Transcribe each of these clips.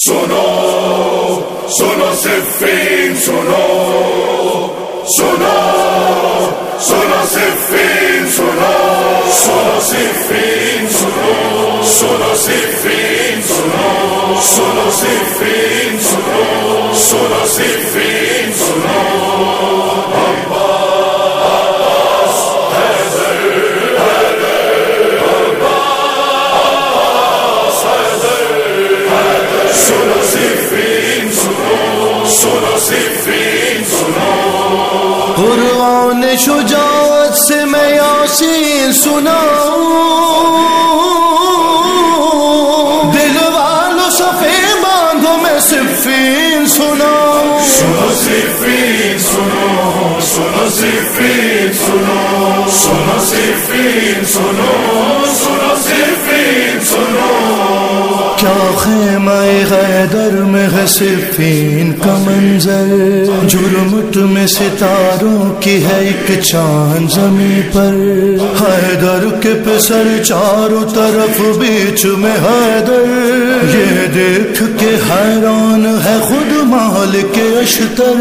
سنو سنو صفین سنو سنو سنو صفین سنو سنو صفین سنو سنو صفین سنو سنو صفین سنو سنو صفین سنو سناؤں دل والو صفے باندھو میں صفین سناؤں سنو صفین سنو سنو صفین سنو سنو صفین سنو سنو صفین سنو۔ کیا خیمہ غیدر میں ہے صفین کا منظر جرمٹ میں ستاروں کی ہے ایک چاند زمین پر۔ حیدر کے پسر چاروں طرف بیچ میں حیدر۔ یہ دیکھ کے حیران ہے خود مال کے اشتر۔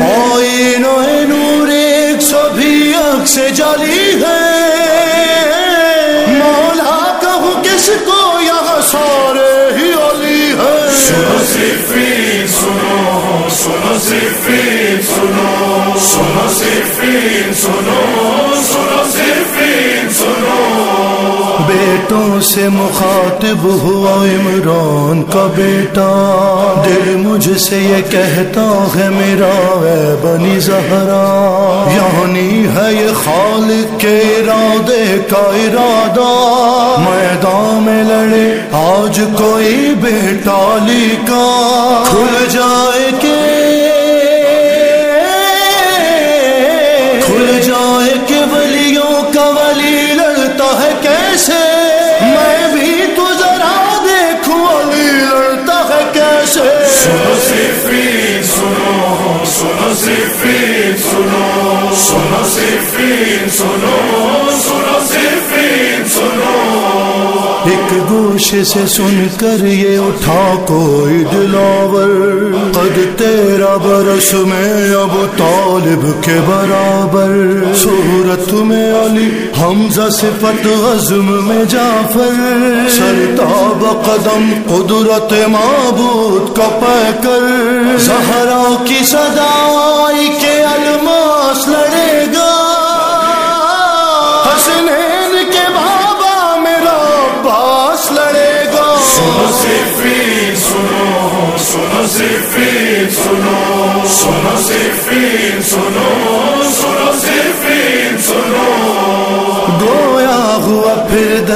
آئین نور ایک سبھی اک سے جالی ہے۔ سنو صفین سنو سنو صفین سنو سنو صفین سنو سنو صفین بیٹوں سے مخاطب ہوا عمران کا بیٹا۔ دل مجھ سے یہ کہتا ہے، میرا اے بنی زہرا۔ یعنی ہے یہ خالق کے ارادے کا ارادہ۔ میدان میں لڑے، آج کوئی بیٹا کا کھل جائے کہ سنو سنو صفین سنو۔ ایک گوش سے سن کر یہ اٹھا کوئی دلاور۔ قد تیرا برس میں اب طالب کے برابر۔ صورت میں علی، حمزہ صفت، عزم میں جعفر۔ سرتاب قدم، قدرت معبود کا پہ کر زہرا کی صدائی کے الماس لڑے گا۔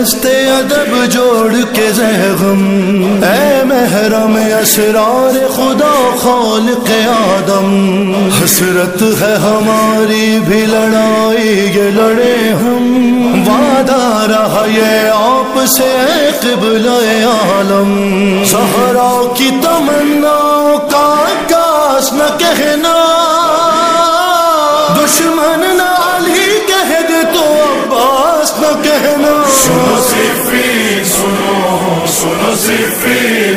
پھر دستے ادب جوڑ کے زہغم اے محرم اسرار خدا خالق آدم۔ حسرت ہے ہماری بھی لڑائی یہ لڑے ہم۔ وعدہ رہا یہ آپ سے اے قبل عالم۔ سہرا کی تمنا کا کاس نہ کہنا۔ دشمن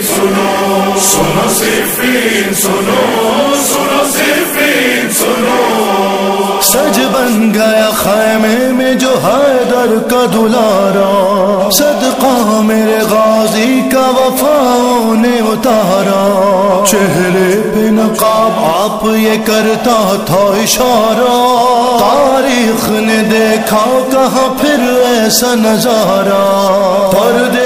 سنو سنو صفین سنو سنو صفین سنو۔ سج بن گیا خیمے میں جو حیدر کا دلارا۔ صدقہ میرے غازی کا وفا نے اتارا۔ چہرے پہ نقاب آپ یہ کرتا تھا اشارہ۔ تاریخ نے دیکھا کہاں پھر ایسا نظارہ۔ پردے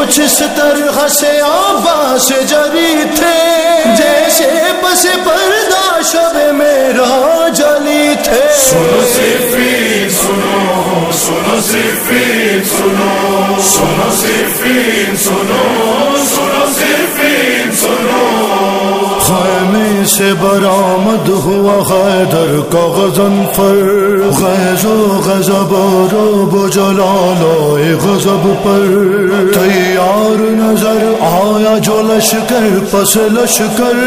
کچھ اس طرح سے آباس جری تھے۔ جیسے بس پردہ شب میرا جلی تھے۔ سنو صرفی سنو سنو صرفی سنو سنو صرفی سنو سنو صرفی سے برآمد ہوا حیدر کا غزن پر غیظ و غضب روب و جلال آئے غضب پر۔ تیار نظر آیا جو لشکر پس لشکر۔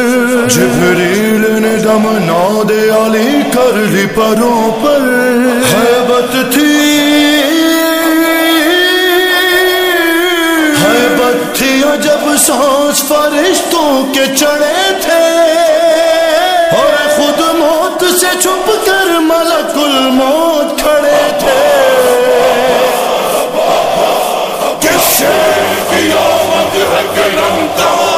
جبریل نے دم ناد علی کر لی پروں پر۔ حیبت تھی۔ حیبت تھی جب سو پاس فرشتوں کے چڑھے آمد ہے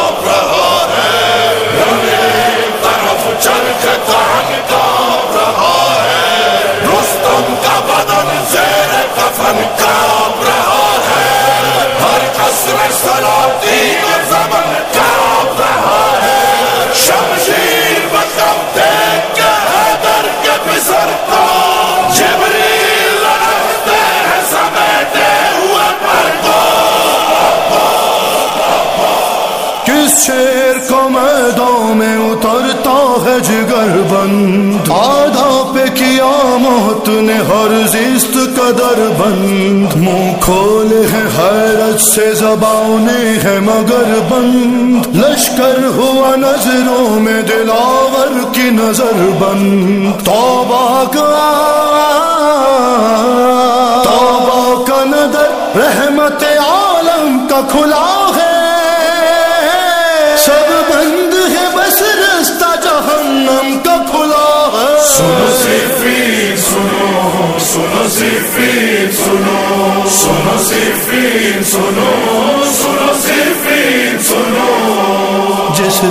شیر کو میدان میں اترتا ہے جگر بند۔ آدھا پہ کیا موت نے ہر زیست قدر بند۔ منہ کھولے ہیں حیرت سے زبانیں ہیں مگر بند۔ لشکر ہوا نظروں میں دلاور کی نظر بند۔ توبہ کا توبہ کا نظر رحمت عالم کا کھلا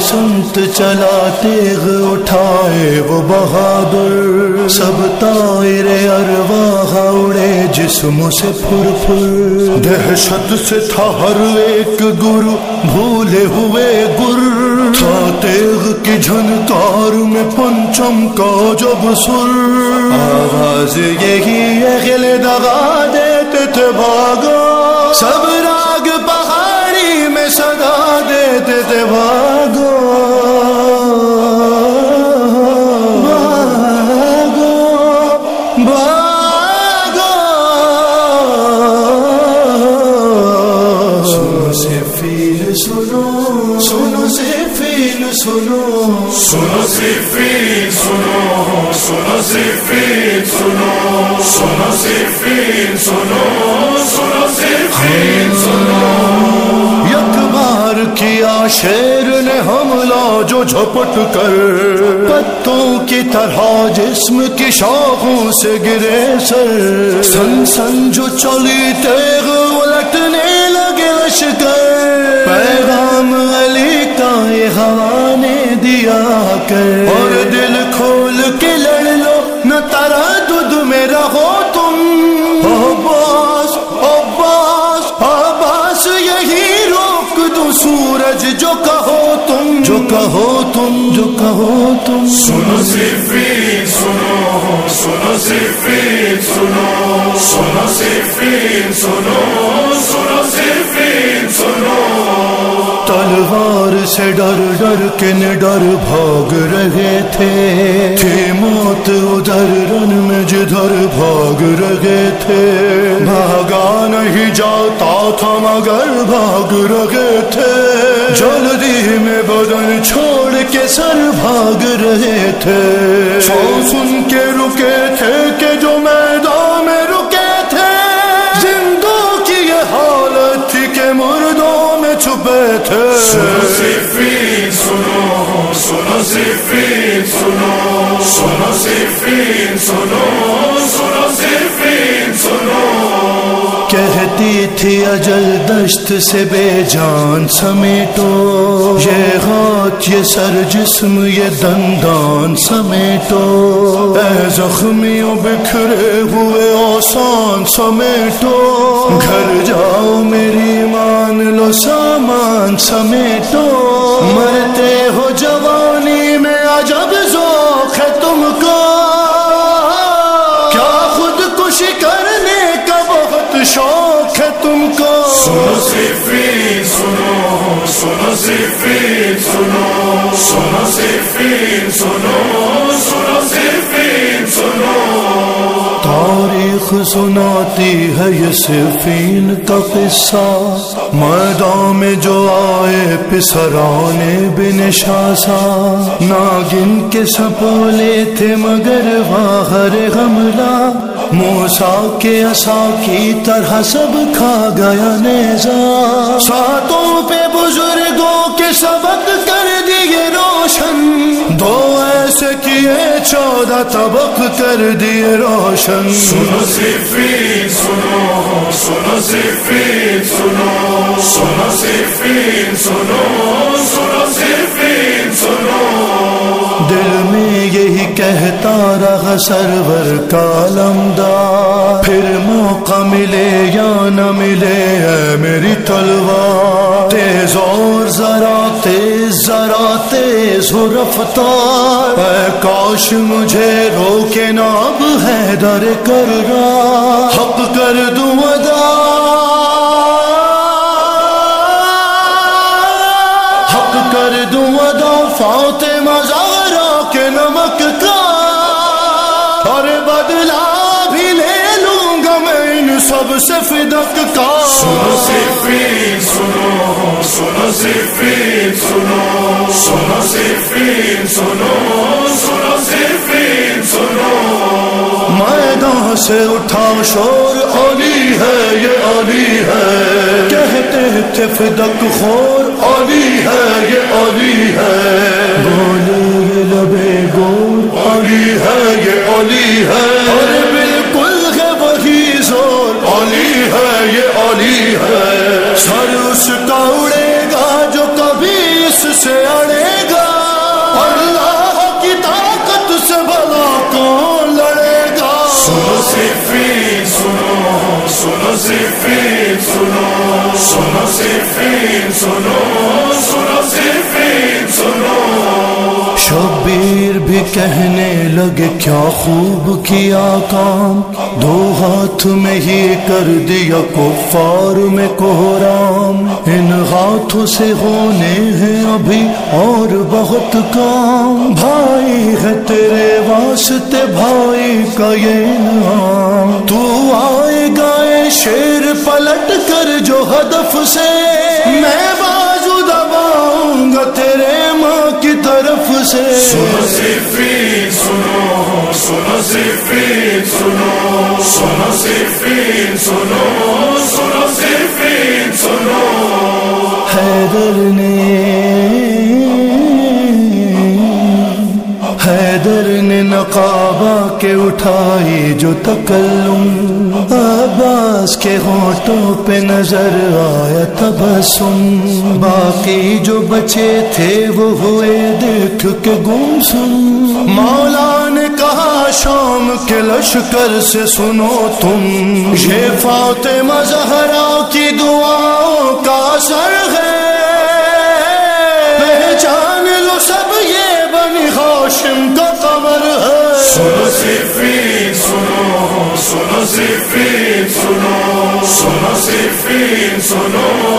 سمت چلا تیغ اٹھائے وہ بہادر۔ سب تائر ارواح اڑے جسم سے پھر پھر دہشت سے تھا ہر ایک گرو بھولے ہوئے گر۔ تھا تیغ کی جھنکار میں پنچم کا جب سر۔ آواز یہی اگل دغا دیتے تھے بھاگو سب راگ پہاڑی میں صدا دیتے تھے بھاگو جھپٹ کر پتوں کی طرح جسم کی شاخوں سے گرے سر۔ سن سن جو چلی تیغ الٹنے لگے لشکر۔ پیغام علی کا یہ ہوا نے دیا کر۔ سورج جو کہو تم جو کہو تم جو کہو تم۔ سنو صفین سنو سنو صفین سنو سنو صفین سنو سنو صفین سنو۔ تلوار سے ڈر ڈر کے ڈر بھاگ رہے تھے۔ تھے موت ادھر رن میں جدھر بھاگ رہے تھے۔ بھاگا نہیں جاتا تھا مگر بھاگ رہے تھے۔ جلدی میں بدن چھوڑ کے سر بھاگ رہے تھے۔ سو سن کے رکے تھے کہ جو سنو صفین سنو سنو صفین سنو سنو صفین سنو سنو صفین کہتی تھی اجل دشت سے بے جان سمیٹو۔ یہ ہاتھ یہ سر جسم، یہ دندان سمیٹو۔ اے زخمیوں بکھرے ہوئے اوسان سمیٹو۔ گھر جاؤ میری مان لو، سامان سمیٹو۔ مرتے ہو جوانی سنو صفین سنو سنو صفین سنو سنو صفین سنو۔ تاریخ سناتی ہے یہ صرفین کا قصہ۔ میدان میں جو آئے پسرانے بن شاسا ناگن کے سپولے تھے مگر باہر غملہ۔ موسا کے عصا کی طرح سب کھا گیا نیزا ساتوں پہ بزرگوں کے سبق کر دیے روشن۔ دو ایسے کیے چودہ طبق کر دیے روشن۔ سنو صفین سنو سنو صفین سنو سنو صفین سنو سنو صفین سنو۔ دل میں یہی کہتا رہا سرور کالم دار۔ پھر موقع ملے یا نہ ملے اے میری تلوار۔ تیز تیز ہو رفتار اے کاش مجھے روکے ناب ہے در کر رہا حق کر دوں ادا سب سے فدق کا۔ سنو صفین سنو سنو صفین سنو سنو صفین سنو سنو صفین سنو۔ میدان سے اٹھا شور علی ہے یہ علی ہے۔ کہتے تھے فدق خور علی ہے یہ علی ہے۔ بولے لبے گور علی ہے یہ علی ہے۔ شبیر بھی کہنے لگے، کیا خوب کیا کام، دو ہاتھ میں ہی کر دیا کفار میں کوہرام۔ ان ہاتھوں سے ہونے ہیں ابھی اور بہت کام۔ بھائی ہے تیرے واسطے بھائی کا یہ نام تو آئے گائے شیر پلٹ کر جو ہدف سے، میں بازو دباؤں گا تیرے سے۔ سنو صفین سنو سنو صفین سنو سنو صفین سنو سنو صفین سنو۔ حیدر نے حیدر نے نقابہ کے اٹھائی جو تکلم عباس کے ہونٹوں پہ نظر آیا تبسم باقی جو بچے تھے وہ ہوئے دیکھ کے گم سن مولا نے کہا شام کے لشکر سے سنو تم یہ فاطمہ زہرا کی دعاؤں کا اثر سنو سنو سنو۔